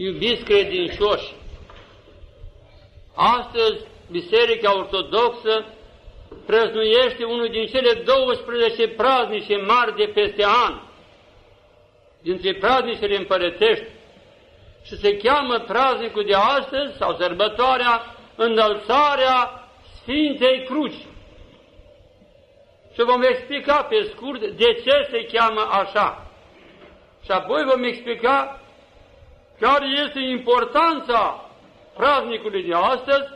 Iubiți credincioși, astăzi Biserica Ortodoxă prăznuiește unul din cele 12 praznice mari de peste an, dintre praznicele împărătești, și se cheamă praznicul de astăzi, sau sărbătoarea, înălțarea Sfintei Cruci. Și vom explica pe scurt de ce se cheamă așa. Și apoi vom explica care este importanța praznicului de astăzi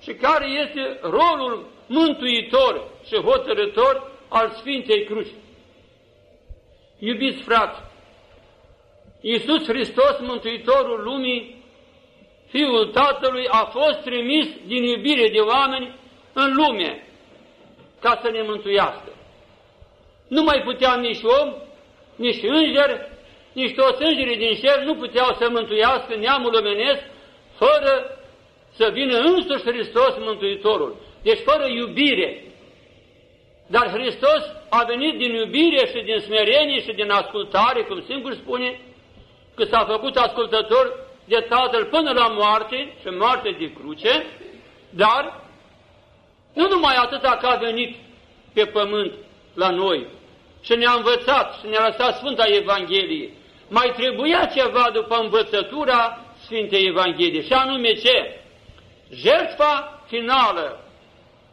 și care este rolul mântuitor și hotărător al Sfintei Cruci. Iubiți frați, Iisus Hristos, Mântuitorul lumii, Fiul Tatălui, a fost trimis din iubire de oameni în lume ca să ne mântuiască. Nu mai putea nici om, nici înger, nici toți îngerii din cer nu puteau să mântuiască neamul omenesc fără să vină însuși Hristos Mântuitorul. Deci fără iubire. Dar Hristos a venit din iubire și din smerenie și din ascultare, cum singur spune, că s-a făcut ascultător de Tatăl până la moarte și moarte de cruce, dar nu numai atâta că a venit pe pământ la noi și ne-a învățat și ne-a lăsat Sfânta Evanghelie, mai trebuia ceva după învățătura Sfintei Evanghelie, și anume ce? Jertfa finală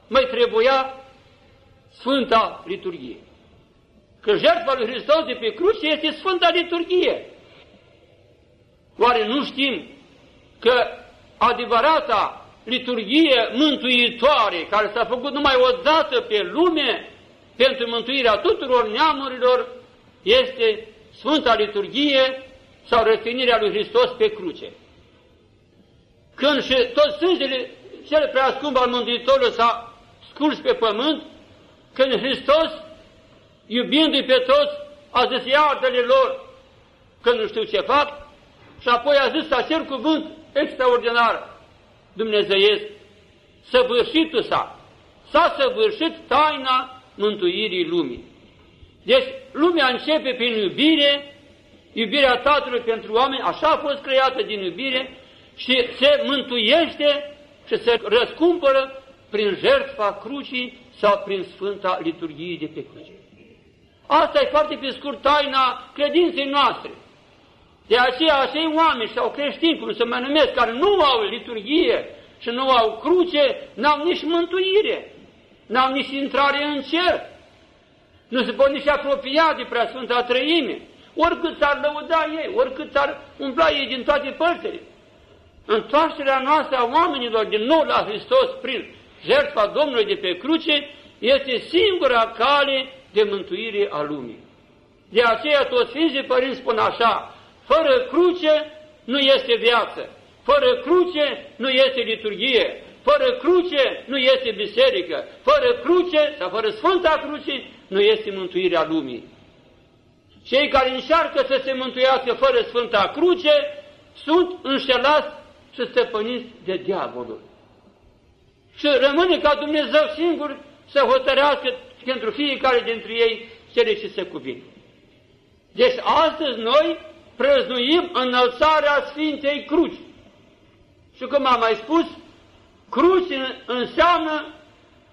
mai trebuia Sfânta Liturghie. Că jertfa lui Hristos de pe cruce este Sfânta Liturghie. Oare nu știm că adevărata liturghie mântuitoare, care s-a făcut numai o dată pe lume pentru mântuirea tuturor neamurilor, este Sfânta Liturghie sau răstignirea lui Hristos pe cruce. Când și tot sângele cel prea scump al Mântuitorului s-a scurs pe pământ, când Hristos, iubindu-i pe toți, a zis, iartă-le lor, că nu știu ce fac, și apoi a zis acel cuvânt extraordinar dumnezeiesc, săvârșitul sa, s-a săvârșit taina mântuirii lumii. Deci lumea începe prin iubire, iubirea Tatălui pentru oameni, așa a fost creată din iubire și se mântuiește și se răscumpără prin jertfa crucii sau prin Sfânta Liturghie de pe cruce. Asta e foarte pe scurt taina credinței noastre. De aceea acei oameni sau creștini, cum se mai numesc, care nu au liturghie și nu au cruce, n-au nici mântuire, n-au nici intrare în cer. Nu se pot nici apropia de prea Sfânta Trăime, oricât s-ar lăuda ei, oricât s-ar umpla ei din toate părțile. Întoarcerea noastră a oamenilor din nou la Hristos prin jertfa Domnului de pe cruce este singura cale de mântuire a lumii. De aceea toți Sfinții Părinți spun așa, fără cruce nu este viață, fără cruce nu este liturghie, fără cruce nu este biserică, fără cruce sau fără Sfânta Cruce nu este mântuirea lumii. Cei care încearcă să se mântuiască fără Sfânta Cruce sunt înșelați și stăpâniți de diavolul. Și rămâne ca Dumnezeu singur să hotărească pentru fiecare dintre ei cele ce se cuvin. Deci astăzi noi prăznuim înălțarea Sfintei Cruci. Și cum am mai spus, cruci înseamnă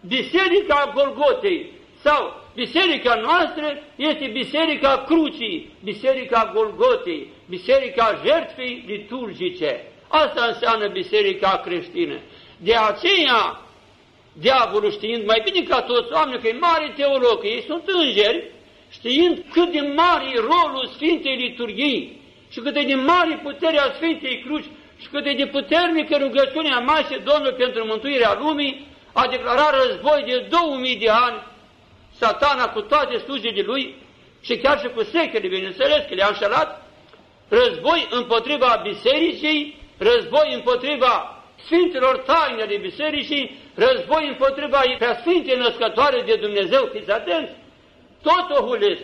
Biserica Golgotei sau Biserica noastră este Biserica Crucii, Biserica Golgotei, Biserica Jertfei liturgice. Asta înseamnă Biserica creștină. De aceea, diavolul știind mai bine ca toți oamenii că e mare teolog, că ei sunt îngeri, știind cât de mare e rolul Sfintei Liturghii și cât de mare puterea Sfintei Cruci și cât de puternică rugăciunea Maicii Domnului pentru mântuirea lumii, a declarat război de 2000 de ani satana cu toate slujile lui și chiar și cu secele, bineînțeles, că le-a înșelat, război împotriva bisericii, război împotriva Sfintelor taine ale bisericii, război împotriva preasfinte născătoare de Dumnezeu, fiți atenți, tot o hulesc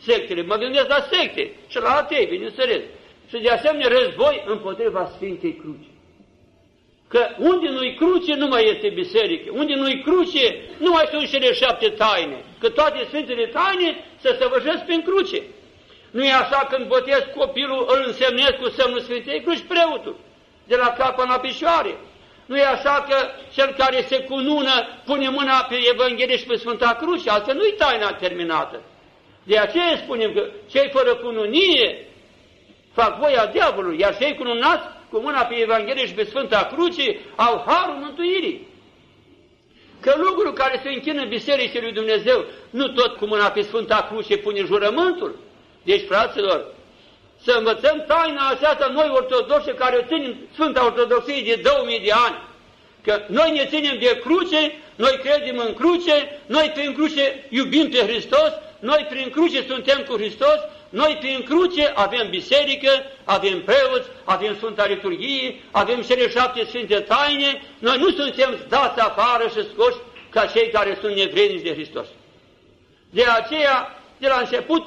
sectele, mă gândesc la secte și la atei, bineînțeles. Și de asemenea război împotriva Sfintei Cruci. Că unde nu-i cruce, nu mai este biserică. Unde nu-i cruce, nu mai sunt cele șapte taine. Că toate Sfintele taine se săvârșesc prin cruce. Nu e așa când botez copilul, îl însemnez cu semnul Sfintei Cruci preotul, de la cap până la picioare. Nu e așa că cel care se cunună pune mâna pe Evanghelie și pe Sfânta Cruce, asta nu-i taina terminată. De aceea spunem că cei fără cununie fac voia diavolului, iar cei cununați cu mâna pe Evanghelie și pe Sfânta Cruce au harul mântuirii. Că lucrul care se închină în Bisericii lui Dumnezeu, nu tot cu mâna pe Sfânta Cruce pune jurământul. Deci, fraților, să învățăm taina aceasta noi ortodoxe care o ținem Sfânta Ortodoxie de 2000 de ani. Că noi ne ținem de cruce, noi credem în cruce, noi prin cruce iubim pe Hristos, noi prin cruce suntem cu Hristos, noi prin cruce avem biserică, avem preoți, avem Sfânta Liturghie, avem cele șapte Sfinte Taine, noi nu suntem dați afară și scoși ca cei care sunt nevrednici de Hristos. De aceea, de la început,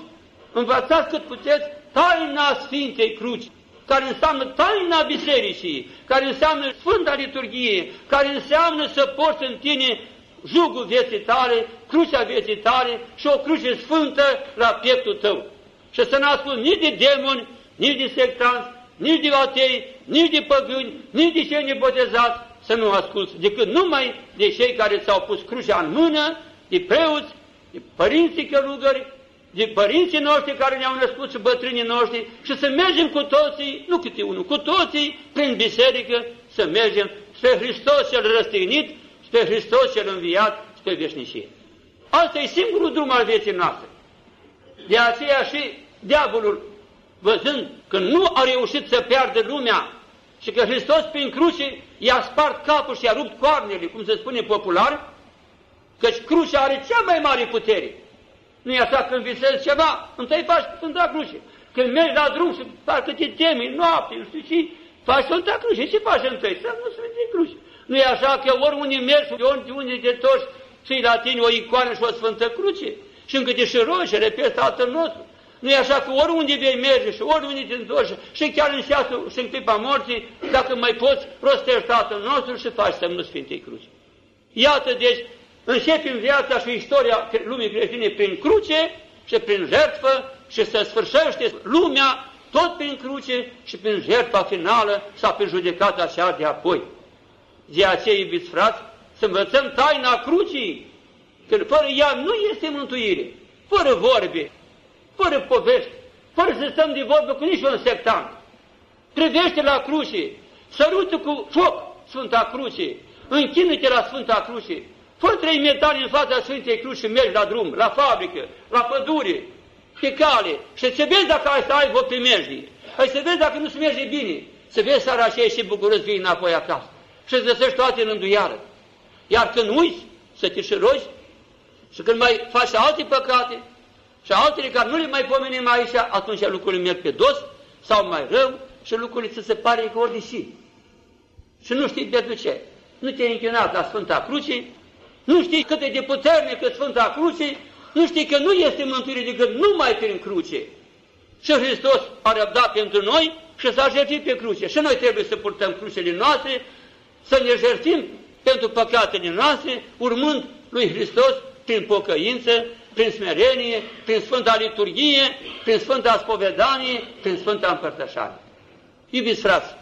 învățați cât puteți taina Sfintei Cruci, care înseamnă taina Bisericii, care înseamnă Sfânta Liturghie, care înseamnă să porți în tine jugul vieții tale, crucea vieții tale și o cruce sfântă la pieptul tău. Și să nu ascult nici de demoni, nici de sectanți, nici de atei, nici de păgâni, nici de cei nebotezați, să nu asculți, decât numai de cei care ți-au pus crucea în mână, de preoți, de părinții călugări, de părinții noștri care ne-au născut și bătrânii noștri și să mergem cu toții, nu câte unul, cu toții prin biserică să mergem spre Hristos cel răstignit, spre Hristos cel înviat, spre veșnicie. Asta e singurul drum al vieții noastre. De aceea și diavolul, văzând că nu a reușit să piardă lumea și că Hristos prin cruce i-a spart capul și i-a rupt coarnele, cum se spune popular, căci crucea are cea mai mare putere. Nu e așa când visezi ceva, întâi faci Sfânta Cruce. Când mergi la drum și parcă te temi noapte, nu știu ce, faci Sfânta Cruce. Ce faci întâi? Să nu Sfânta Cruce. Nu e așa că oriunde mergi, oriunde te toși, ții la tine o icoană și o Sfântă Cruce. Și încă te și rogi și repezi Tatăl nostru. Nu e așa că oriunde vei merge și oriunde te întorci și chiar în seatul și în clipa morții, dacă mai poți, rostești Tatăl nostru și faci semnul Sfintei Cruci. Iată, deci, începem viața și istoria lumii creștine prin cruce și prin jertfă și să sfârșește lumea tot prin cruce și prin jertfa finală sau prin judecata cea de apoi. De aceea, iubiți frați, să învățăm taina crucii, că fără ea nu este mântuire, fără vorbe, fără povești, fără să stăm de vorbă cu niciun sectant. Privește la cruce, sărută cu foc Sfânta Cruce, închină-te la Sfânta Cruce, fă trei metali în fața Sfintei Cruci și mergi la drum, la fabrică, la pădure, pe cale și să vezi dacă ai să ai vă primejdii. Hai să vezi dacă nu se merge bine, să vezi seara aceea și bucuros vii înapoi acasă și îți găsești toate în înduiară. Iar când uiți să te și rogi și când mai faci alte păcate și altele care nu le mai pomenim aici, atunci lucrurile merg pe dos sau mai rău și lucrurile ți se pare că ori și. Și nu știi pentru ce. Nu te-ai închinat la Sfânta Cruce, nu știi cât e de puternică Sfânta Cruce, nu știi că nu este mântuire decât numai prin cruce. Și Hristos a răbdat pentru noi și s-a jertit pe cruce. Și noi trebuie să purtăm crucele noastre, să ne jertim pentru păcatele noastre, urmând lui Hristos prin pocăință, prin smerenie, prin Sfânta Liturghie, prin Sfânta Spovedanie, prin Sfânta Împărtășare. Iubiți frați,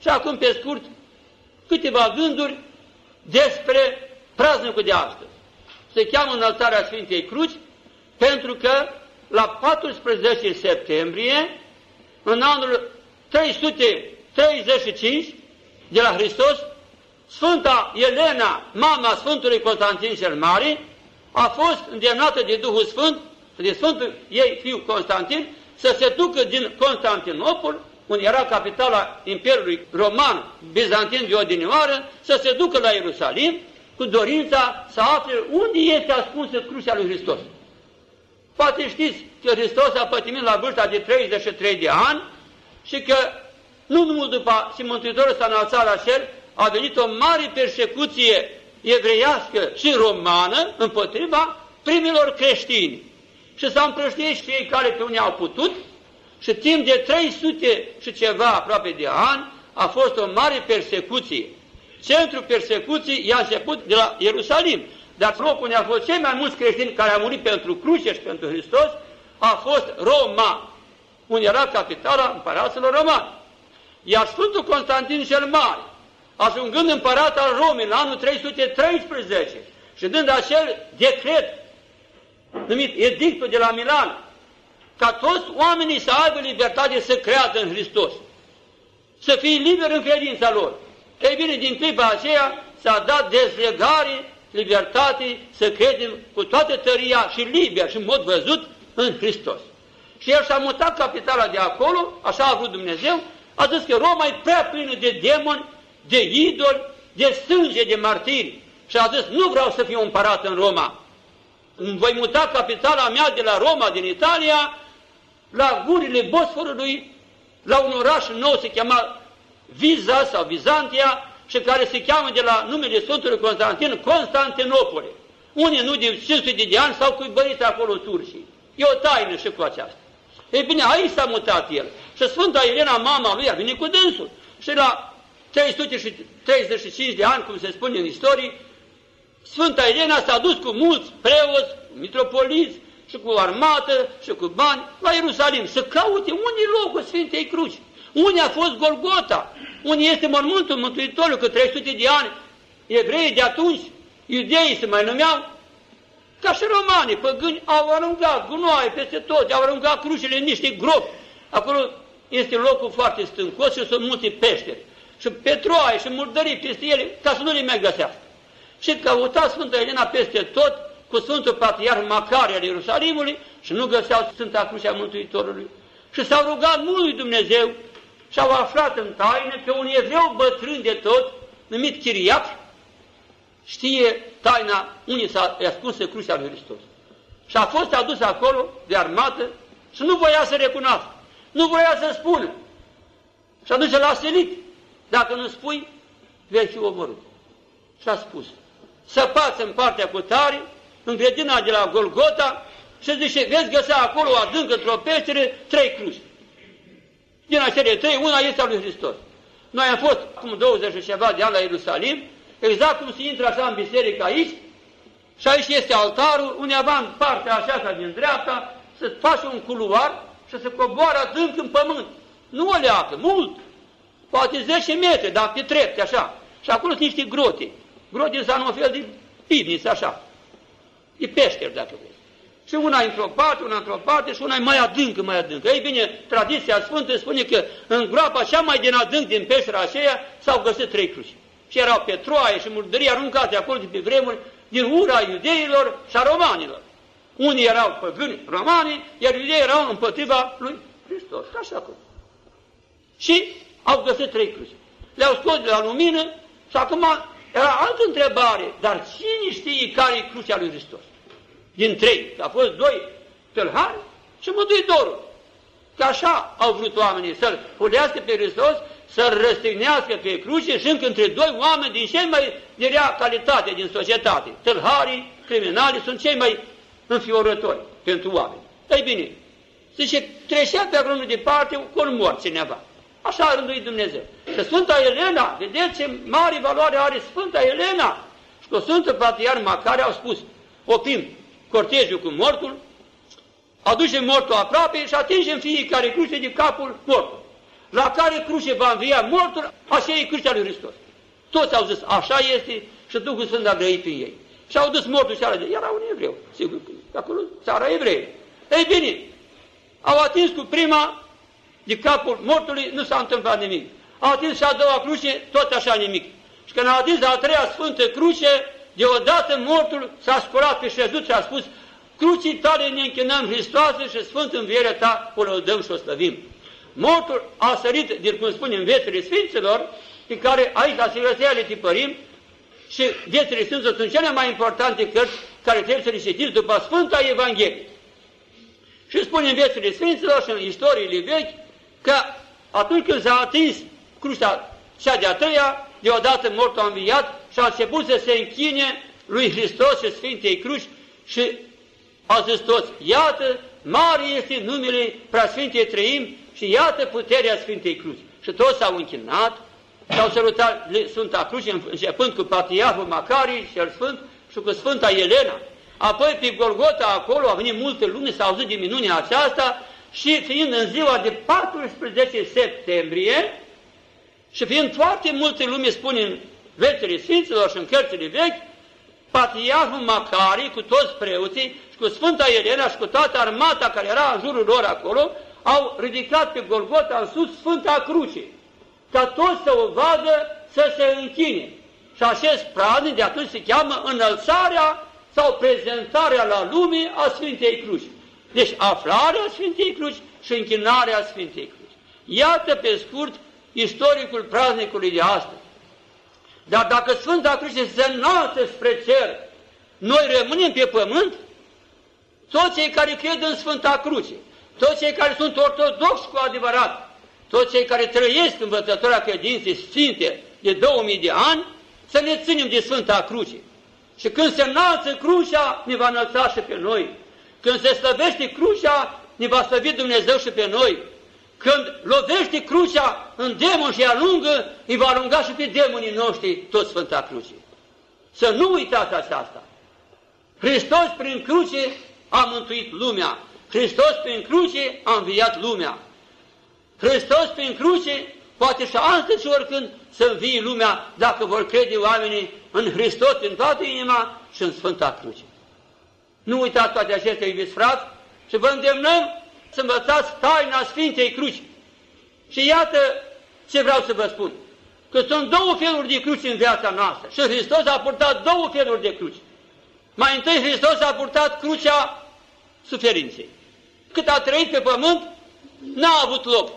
și acum pe scurt câteva gânduri despre praznicul de astăzi. Se cheamă înălțarea Sfintei Cruci pentru că la 14 septembrie, în anul 335 de la Hristos, Sfânta Elena, mama Sfântului Constantin cel Mare, a fost îndemnată de Duhul Sfânt, de Sfântul ei fiu Constantin, să se ducă din Constantinopol, unde era capitala Imperiului Roman, Bizantin de odinioară, să se ducă la Ierusalim, cu dorința să afle unde este ascunsă crucea lui Hristos. Poate știți că Hristos a pătimit la vârsta de 33 de ani și că nu numai după ce Mântuitorul s-a înălțat la cer, a venit o mare persecuție evreiască și romană împotriva primilor creștini. Și s-au împrăștiet cei care pe unii au putut și timp de 300 și ceva aproape de ani a fost o mare persecuție. Centrul persecuției i-a început de la Ierusalim, dar locul unde au fost cei mai mulți creștini care au murit pentru cruce și pentru Hristos a fost Roma. unde era capitala împăraților romani. Iar Sfântul Constantin cel Mare, ajungând împărat al Romei la anul 313 și dând acel decret numit Edictul de la Milan, ca toți oamenii să aibă libertate să creadă în Hristos, să fie liberi în credința lor. Ei bine, din clipa aceea s-a dat dezlegare, libertate, să credem cu toată tăria și liber și în mod văzut în Hristos. Și el și-a mutat capitala de acolo, așa a vrut Dumnezeu, a zis că Roma e prea plină de demoni, de idoli, de sânge, de martiri. Și a zis, nu vreau să fiu împărat în Roma. Voi muta capitala mea de la Roma, din Italia, la gurile Bosforului, la un oraș nou, se chema Viza sau Bizantia, și care se cheamă de la numele Sfântului Constantin Constantinopole. Unii nu de 500 de ani s-au cuibărit acolo turcii. E o taină și cu aceasta. Ei bine, aici s-a mutat el. Și Sfânta Elena, mama lui, a venit cu dânsul. Și la 335 de ani, cum se spune în istorie, Sfânta Elena s-a dus cu mulți preoți, mitropoliți și cu armată și cu bani la Ierusalim să caute unde e locul Sfintei Cruci. Unde a fost Golgota? Unde este mormântul Mântuitorului? Că 300 de ani evreii de atunci, iudeii se mai numeau, ca și romanii, păgâni, au aruncat gunoaie peste tot, au aruncat crucile în niște gropi. Acolo este locul foarte stâncos și sunt multe peșteri. Și petroaie și murdării peste ele, ca să nu le mai găsească. Și căuta Sfânta Elena peste tot cu Sfântul Patriarh Macari al Ierusalimului și nu găseau Sfânta Crucea Mântuitorului. Și s-au rugat mult lui Dumnezeu și au aflat în taină că un evreu bătrân de tot, numit Chiriac, știe taina unde s-a ascuns crucea lui Hristos. Și a fost adus acolo de armată și nu voia să recunoască, nu voia să spună. Și atunci l-a selit. Dacă nu spui, vei fi omorât. Și a spus, săpați în partea cu tare, în grădina de la Golgota, și zice, veți găsea acolo adânc într-o peștere trei cruci. Din acele trei, una este a lui Hristos. Noi am fost acum 20 și ceva de ani la Ierusalim, exact cum se intră așa în biserică aici, și aici este altarul, undeva în partea așa din dreapta, să faci un culoar și să coboară adânc în pământ. Nu o leacă, mult, poate 10 metri, dar pe trepte, așa. Și acolo sunt niște grote. Grote sunt un fel de pivniță, așa. E peșteri, dacă vrei. Și una într-o parte, una într-o parte și una mai adâncă, mai adâncă. Ei bine, tradiția Sfântă spune că în groapa cea mai din adânc din peștera aceea s-au găsit trei cruci. Și erau petroaie și murdării aruncate acolo de pe vremuri din ura iudeilor și a romanilor. Unii erau păgâni romani, iar iudeii erau împotriva lui Hristos. Așa acolo. Și au găsit trei cruci. Le-au scos de la lumină și acum era altă întrebare. Dar cine știe care e crucea lui Hristos? din trei. A fost doi tâlhari și Mântuitorul. Că așa au vrut oamenii să-L punească pe Hristos, să-L răstignească pe cruce și încă între doi oameni din cei mai de rea calitate din societate. Tâlharii, criminali sunt cei mai înfiorători pentru oameni. Ei bine, zice, trecea pe acolo departe cu un mort cineva. Așa a rânduit Dumnezeu. Și Sfânta Elena, vedeți ce mare valoare are Sfânta Elena. Și cu Sfântul Patriar Macare au spus, oprim, cortejul cu mortul, aducem mortul aproape și atingem fiecare cruce de capul mortul. La care cruce va învia mortul, așa e crucea lui Hristos. Toți au zis, așa este și Duhul Sfânt a grăit prin ei. Și au dus mortul și de... Era un evreu, sigur, că acolo țara evrei. Ei bine, au atins cu prima de capul mortului, nu s-a întâmplat nimic. Au atins și a doua cruce, tot așa nimic. Și când a atins a treia sfântă cruce, Deodată mortul s-a scurat pe șezut și a spus, crucii tale ne închinăm Hristoase și Sfânt Învierea ta o lăudăm și o slăvim. Mortul a sărit, din cum spune în viețile Sfinților, pe care aici la Silvestia le tipărim, și viețile Sfinților sunt cele mai importante cărți care trebuie să le citiți după Sfânta Evanghelie. Și spune în viețile Sfinților și în istoriile vechi că atunci când s-a atins crucea cea de-a treia, deodată mortul a înviat și a început să se închine lui Hristos și Sfintei Cruci și a zis toți, iată, mare este numele Preasfintei Trăim și iată puterea Sfintei Cruci. Și toți s-au închinat, s-au salutat Sfânta Cruci, începând cu Patriarhul Macarii și el Sfânt și cu Sfânta Elena. Apoi pe Golgota acolo a venit multe lume, s-a auzit de minunea aceasta și fiind în ziua de 14 septembrie, și fiind foarte multe lume spune în vețele Sfinților și în cărțile vechi, Patriarhul Macari cu toți preoții și cu Sfânta Elena și cu toată armata care era în jurul lor acolo, au ridicat pe Golgota în sus Sfânta Cruce, ca toți să o vadă să se închine. Și acest praznic de atunci se cheamă înălțarea sau prezentarea la lume a Sfintei Cruci. Deci aflarea Sfintei Cruci și închinarea Sfintei Cruci. Iată pe scurt istoricul praznicului de astăzi. Dar dacă Sfânta Cruce se înalță spre cer, noi rămânem pe pământ, toți cei care cred în Sfânta Cruce, toți cei care sunt ortodoxi cu adevărat, toți cei care trăiesc învățătoarea credinței sfinte de 2000 de ani, să ne ținem de Sfânta Cruce. Și când se înalță crucea, ne va înălța și pe noi. Când se slăvește crucea, ne va slăvi Dumnezeu și pe noi. Când lovește crucea în demon și alungă, îi va alunga și pe demonii noștri tot Sfânta Cruce. Să nu uitați aceasta. Hristos prin cruce a mântuit lumea. Hristos prin cruce a înviat lumea. Hristos prin cruce poate și astăzi și oricând să învie lumea dacă vor crede oamenii în Hristos în toată inima și în Sfânta Cruce. Nu uitați toate acestea, iubiți frați, și vă îndemnăm să învățați taina Sfintei Cruci. Și iată ce vreau să vă spun. Că sunt două feluri de cruci în viața noastră. Și Hristos a purtat două feluri de cruci. Mai întâi Hristos a purtat crucea suferinței. Cât a trăit pe pământ, n-a avut loc.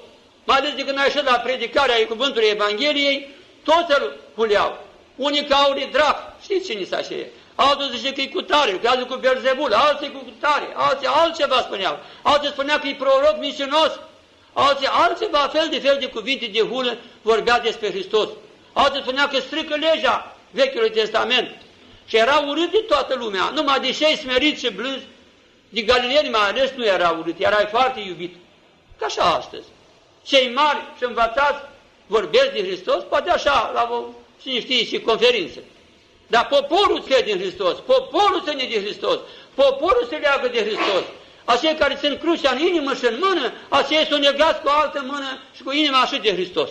Mai ales de când a ieșit la predicarea cuvântului Evangheliei, toți îl huleau. Unii au de drac, știți cine s-a altul zice că e cu tare, lucrează cu Berzebul, alții cu tare, alții altceva spuneau, alții spunea că e proroc mincinos, alții altceva, fel de fel de cuvinte de hulă vorbea despre Hristos. Alții spunea că strică legea Vechiului Testament și era urât de toată lumea, numai de cei smeriți și blânzi, de galileeni mai ales nu era urât, era foarte iubit. Ca așa astăzi. Cei mari și învățați vorbesc de Hristos, poate așa, la o, cine știe, și conferințe. Dar poporul crede în Hristos, poporul ține de Hristos, poporul se leagă de Hristos. Acei care țin crucea în inimă și în mână, aceia sunt negați cu o altă mână și cu inima așa de Hristos.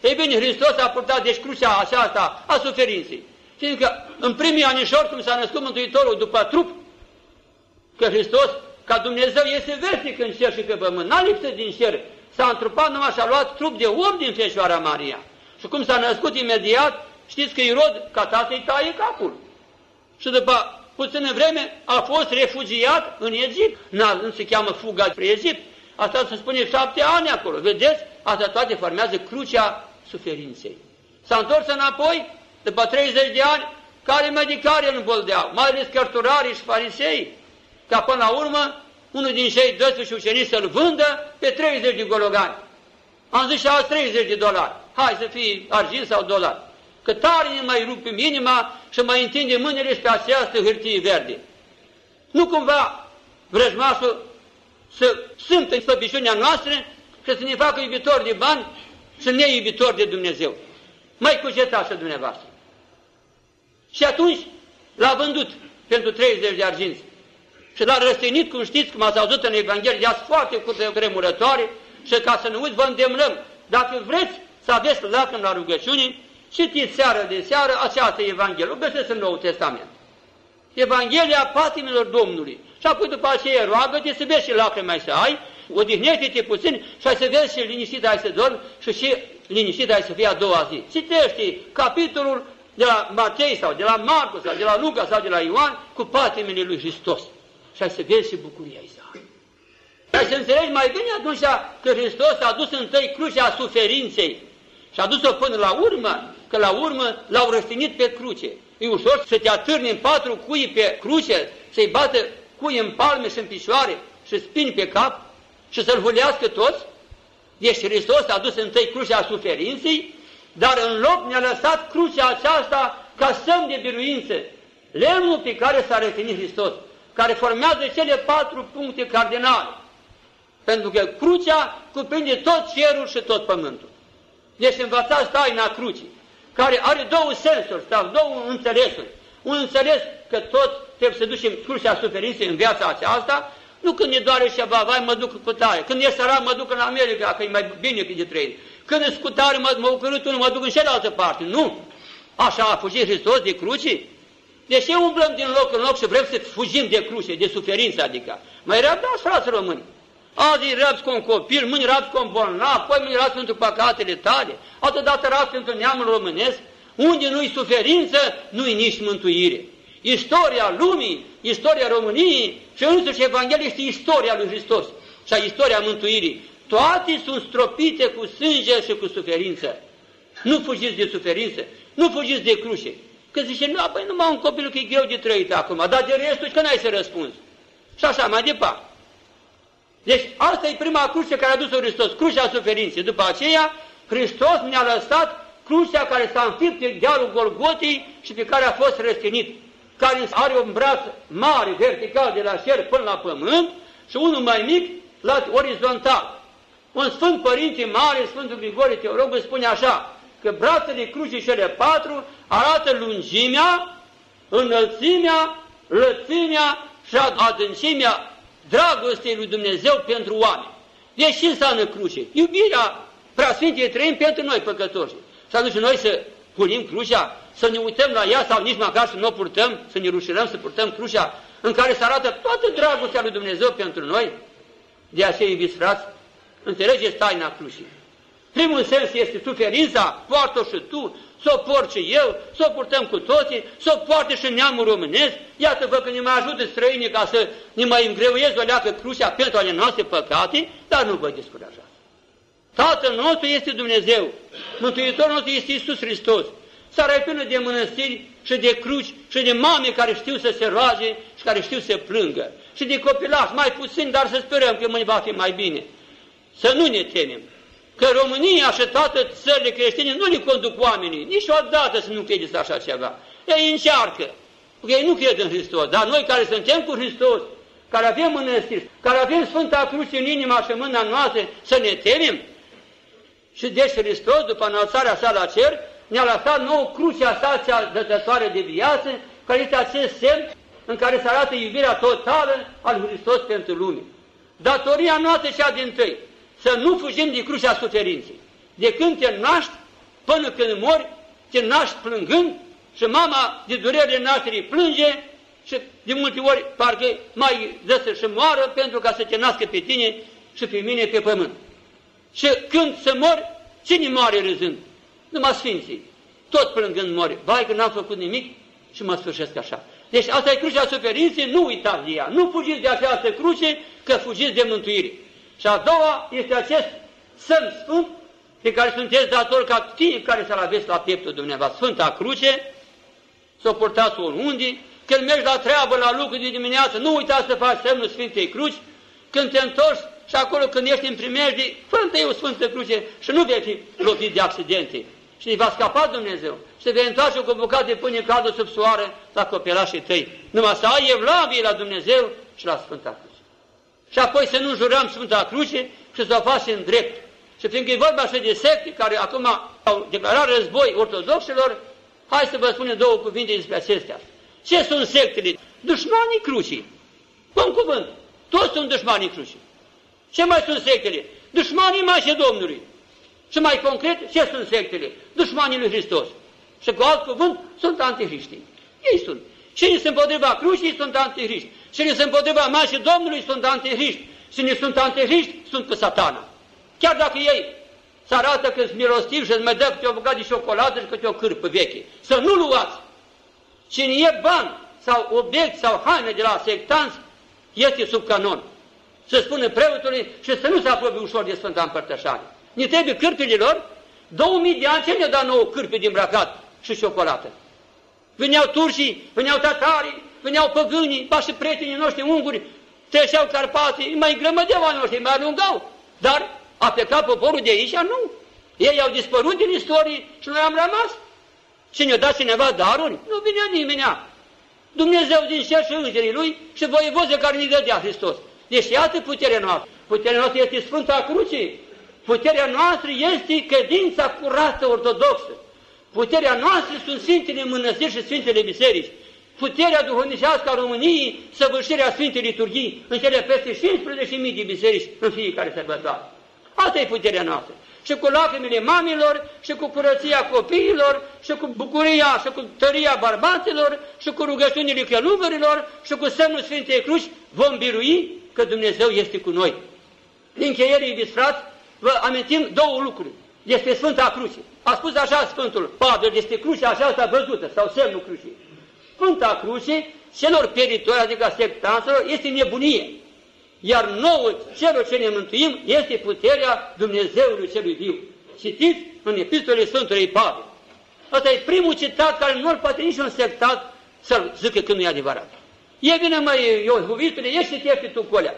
Ei bine, Hristos a purtat deci crucea aceasta a suferinței. Fiindcă în primii anișori, cum s-a născut Mântuitorul după trup, că Hristos, ca Dumnezeu, este vertic în cer și pe pământ, n-a lipsă din cer, s-a întrupat numai și a luat trup de om din Fecioara Maria. Și cum s-a născut imediat, Știți că Irod, ca tată, îi taie capul. Și după puțină vreme a fost refugiat în Egipt. Nu se cheamă fuga spre Egipt. Asta se spune șapte ani acolo. Vedeți? Asta toate formează crucea suferinței. S-a întors înapoi, după 30 de ani, care mai de care îl boldeau, mai ales cărturarii și farisei, ca până la urmă, unul din cei 12 ucenici să-l vândă pe 30 de gologani. Am zis și alți 30 de dolari. Hai să fie argint sau dolari că tare ne mai rupem inima și mai întinde mâinile și pe această hârtie verde. Nu cumva vrăjmașul să sunt în slăbiciunea noastră și să ne facă iubitori de bani și neiubitori de Dumnezeu. Mai cucetați dumneavoastră. Și atunci l-a vândut pentru 30 de arginți. Și l-a răstinit, cum știți, cum ați auzit în Evanghelie, ea foarte cu tremurătoare și ca să nu uiți, vă îndemnăm, dacă vreți să aveți lacrimi la rugăciune, Citiți seară de seară această Evanghelie, o găsesc în Noul Testament. Evanghelia patimilor Domnului. Și apoi după aceea roagă-te să vezi și lacrimi mai să ai, odihnește-te puțin și ai să vezi și liniștit ai să dormi și și liniștit ai să fie a doua zi. Citește capitolul de la Matei sau de la Marcu sau de la Luca sau de la Ioan cu patimile lui Hristos. Și ai să vezi și bucuria ei să ai. Ai să înțelegi mai bine atunci că Hristos a dus întâi crucea suferinței și a dus-o până la urmă că la urmă l-au răstinit pe cruce. E ușor să te atârni în patru cui pe cruce, să-i bată cui în palme și în picioare și spini pe cap și să-l hulească toți? Deci Hristos a dus întâi crucea suferinței, dar în loc ne-a lăsat crucea aceasta ca semn de biruință, lemnul pe care s-a reținit Hristos, care formează cele patru puncte cardinale. Pentru că crucea cuprinde tot cerul și tot pământul. Deci învățați taina crucii care are două sensuri sau două înțelesuri. Un înțeles că tot trebuie să ducem crucea suferinței în viața aceasta, Nu când ne doare ceva, vai, mă duc cu tare. Când e sărat, mă duc în America, că e mai bine că de trei. Când e scutare, mă, mă ocărât unul, mă duc în cealaltă parte. Nu! Așa a fugit Hristos de cruci? De ce umblăm din loc în loc și vrem să fugim de cruce, de suferință, adică? Mai răbdați, frați români. Azi răbți cu un copil, mâini răbți cu un bolnav, poi mâini răbți pentru păcatele tale, dată răbți pentru neamul românesc, unde nu-i suferință, nu-i nici mântuire. Istoria lumii, istoria României și însuși Evanghelia este istoria lui Hristos și a istoria mântuirii. Toate sunt stropite cu sânge și cu suferință. Nu fugiți de suferință, nu fugiți de cruce. Că zice, nu, păi numai un copil că e greu de trăit acum, dar de restul că n-ai să răspunzi. Și așa, mai departe. Deci asta e prima cruce care a dus-o Hristos, crucea suferinței. După aceea, Hristos ne-a lăsat crucea care s-a înfipt pe dealul Golgotii și pe care a fost răstinit, care are un braț mare, vertical, de la cer până la pământ și unul mai mic, la orizontal. Un Sfânt Părinte Mare, Sfântul Grigore Teolog, spune așa, că brațele crucii cele patru arată lungimea, înălțimea, lățimea și adâncimea dragostei lui Dumnezeu pentru oameni. Deci ce înseamnă cruce? Iubirea preasfintei trăim pentru noi păcătoși. Și atunci noi să punem crucea, să ne uităm la ea sau nici măcar să nu o purtăm, să ne rușinăm să purtăm crucea în care se arată toată dragostea lui Dumnezeu pentru noi. De aceea, iubiți frați, înțelegeți taina crucii. Primul sens este suferința, poartă și tu, să o port și eu, să o purtăm cu toții, să o poarte și neamul românesc. Iată-vă că ne mai ajută străinii ca să ne mai îngreuiesc o leacă crucea pentru ale noastre păcate, dar nu vă descurajați. Tatăl nostru este Dumnezeu, Mântuitorul nostru este Iisus Hristos. Țara e plină de mănăstiri și de cruci și de mame care știu să se roage și care știu să plângă. Și de copilași, mai puțin, dar să sperăm că mâine va fi mai bine. Să nu ne temem că România și toate țările creștine nu le conduc oamenii, niciodată să nu credeți așa ceva. Ei încearcă, că ei nu cred în Hristos, dar noi care suntem cu Hristos, care avem mănăstiri, care avem Sfânta Cruce în inima și în mâna noastră, să ne temem. Și deci Hristos, după înălțarea sa la cer, ne-a lăsat nouă crucea sa cea dătătoare de viață, care este acest semn în care se arată iubirea totală al lui Hristos pentru lume. Datoria noastră cea din tăi, să nu fugim de crucea suferinței. De când te naști până când mori, te naști plângând și mama de durerile nașterii plânge și de multe ori parcă mai dă să și moară pentru ca să te nască pe tine și pe mine pe pământ. Și când se mor, cine moare râzând? Numai Sfinții. Tot plângând mori. Vai că n-am făcut nimic și mă sfârșesc așa. Deci asta e crucea suferinței, nu uitați de ea. Nu fugiți de această cruce, că fugiți de mântuire. Și a doua este acest semn sfânt pe care sunteți datori ca fiecare să-l aveți la pieptul dumneavoastră. Sfânta Cruce, să o purtați oriunde, când mergi la treabă, la lucru de dimineață, nu uitați să faci semnul Sfintei Cruci, când te întorci și acolo când ești în primejdi, fă o Sfântă Cruce și nu vei fi lovit de accidente. Și îi va scapa Dumnezeu. Și te vei întoarce cu o bucată de pâine caldă sub soare la copilașii tăi. Numai să ai evlavie la Dumnezeu și la Sfânta Cruce și apoi să nu jurăm Sfânta Cruce și să o facem drept. Și fiindcă e vorba așa de secte care acum au declarat război ortodoxilor, hai să vă spunem două cuvinte despre acestea. Ce sunt sectele? Dușmanii crucii. Un cuvânt. Toți sunt dușmanii crucii. Ce mai sunt sectele? Dușmanii Maicii Domnului. Și mai concret, ce sunt sectele? Dușmanii lui Hristos. Și cu alt cuvânt, sunt antihriștii. Ei sunt. Cine se împotriva crucii sunt antihriști. Cine se împotriva Maicii Domnului sunt antihriști. Cine sunt antihriști sunt cu satana. Chiar dacă ei se arată că sunt milostivi și îți mai dă câte o bucată de ciocolată și câte o cârpă veche. Să nu luați. Cine e bani sau obiect sau haine de la sectanți, este sub canon. Să spună preotului și să nu se apropie ușor de Sfânta Împărtășanie. Ne trebuie cârpile lor, 2000 de ani, ce ne-a dat nouă cârpe din bracat și ciocolată? Veneau turcii, veneau tatarii, veneau păgânii, ba și prietenii noștri unguri, treceau Carpații, mai grămădeau a noștri, mai alungau. Dar a plecat poporul de aici? Nu. Ei au dispărut din istorie și noi am rămas. Și ne-a dat cineva daruri? Nu vine nimeni. Dumnezeu din cer și îngerii lui și voivoze care ne dădea Hristos. Deci iată puterea noastră. Puterea noastră este Sfânta Crucii. Puterea noastră este credința curată ortodoxă. Puterea noastră sunt Sfintele Mănăstiri și Sfintele Biserici. Puterea duhovnicească a României, săvârșirea Sfintei Liturghii în cele peste 15.000 de biserici în fiecare sărbătoare. Asta e puterea noastră. Și cu lacrimile mamilor, și cu curăția copiilor, și cu bucuria, și cu tăria bărbaților, și cu rugăciunile călugărilor, și cu semnul Sfintei Cruci, vom birui că Dumnezeu este cu noi. Din încheiere, iubiți frați, vă amintim două lucruri despre Sfânta Cruce. A spus așa Sfântul Pavel despre crucea aceasta văzută, sau semnul crucii. Sfânta Cruce, celor peritori, adică sectanților, este nebunie. Iar nouă, celor ce ne mântuim, este puterea Dumnezeului celui viu. Citiți în epistolele Sfântului Pavel. Asta e primul citat care nu-l poate niciun sectat să-l zică că nu e adevărat. E bine, măi, Iosuvitule, ieși și tu colea.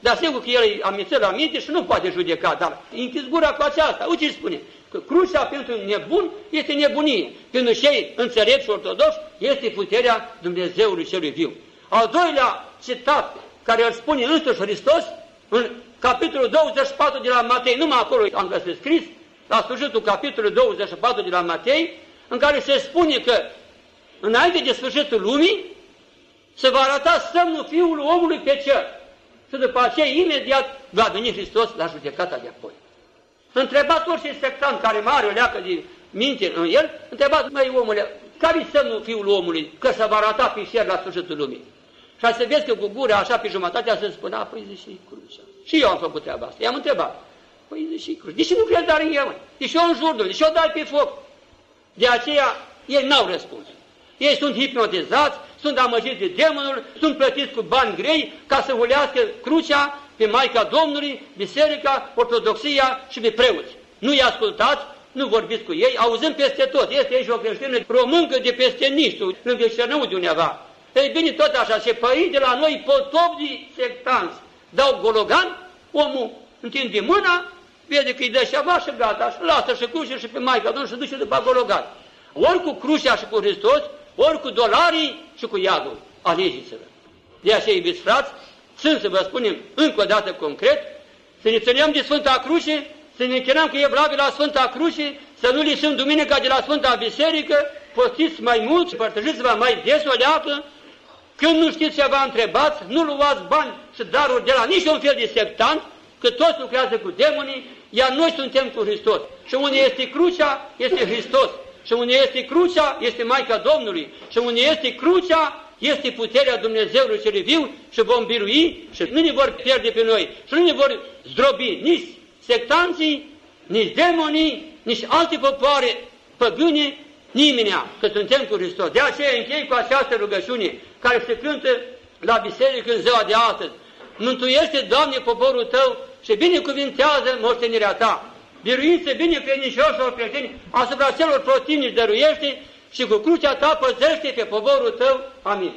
Dar sigur că el amintit la minte și nu poate judeca, dar închis gura cu aceasta. Uite ce spune, că crucea pentru nebun este nebunie. Pentru cei înțelepți ortodoxi este puterea Dumnezeului celui viu. Al doilea citat care îl spune însuși Hristos, în capitolul 24 de la Matei, numai acolo am găsit scris, la sfârșitul capitolului 24 de la Matei, în care se spune că înainte de sfârșitul lumii, se va arăta semnul Fiului omului pe cer. Și după aceea, imediat, va veni Hristos la judecata de apoi. Întrebați orice sectant care mare o leacă de minte în el, întrebați, măi omule, care e semnul Fiul omului că se va arăta pe cer la sfârșitul lumii? Și să vezi că cu gura așa pe jumătatea se spunea, păi zice și crucea. Și eu am făcut treaba asta. I-am întrebat. Păi zice și crucea. De ce nu crezi dar în el? De ce o înjur, de ce o dai pe foc? De aceea ei n-au răspuns. Ei sunt hipnotizați, sunt amăgiți de demonul, sunt plătiți cu bani grei ca să hulească crucea pe Maica Domnului, Biserica, Ortodoxia și pe preoți. Nu-i ascultați, nu vorbiți cu ei, auzim peste tot. Este aici o creștină româncă de peste Niștu, lângă Cernău de undeva. Ei bine, tot așa, și păi de la noi potopii sectanți dau gologan, omul întinde mâna, vede că îi dă ceva și gata, și lasă și cruce și pe Maica Domnului și duce după gologan. Ori cu crucea și cu Hristos, ori cu dolarii și cu iadul. Alegeți-vă. De aceea, iubiți frați, sunt să vă spunem încă o dată concret, să ne ținem de Sfânta Cruce, să ne închinăm că e vlagă la Sfânta Cruce, să nu lăsăm duminica de la Sfânta Biserică, postiți mai mult, împărtășiți-vă mai des o leacă, când nu știți ce vă întrebați, nu luați bani și daruri de la niciun fel de sectant, că toți lucrează cu demonii, iar noi suntem cu Hristos. Și unde este crucea, este Hristos. Și unde este crucea, este Maica Domnului. Și unde este crucea, este puterea Dumnezeului cel viu și vom birui și nu ne vor pierde pe noi. Și nu ne vor zdrobi nici sectanții, nici demonii, nici alte popoare păgâne, nimenea, că suntem cu Hristos. De aceea închei cu această rugăciune care se cântă la biserică în ziua de astăzi. Mântuiește, Doamne, poporul Tău și binecuvintează moștenirea Ta. Biruință bine credincioșilor creștini asupra celor protivnici dăruiește și cu crucea Ta păzește pe poporul Tău. Amin.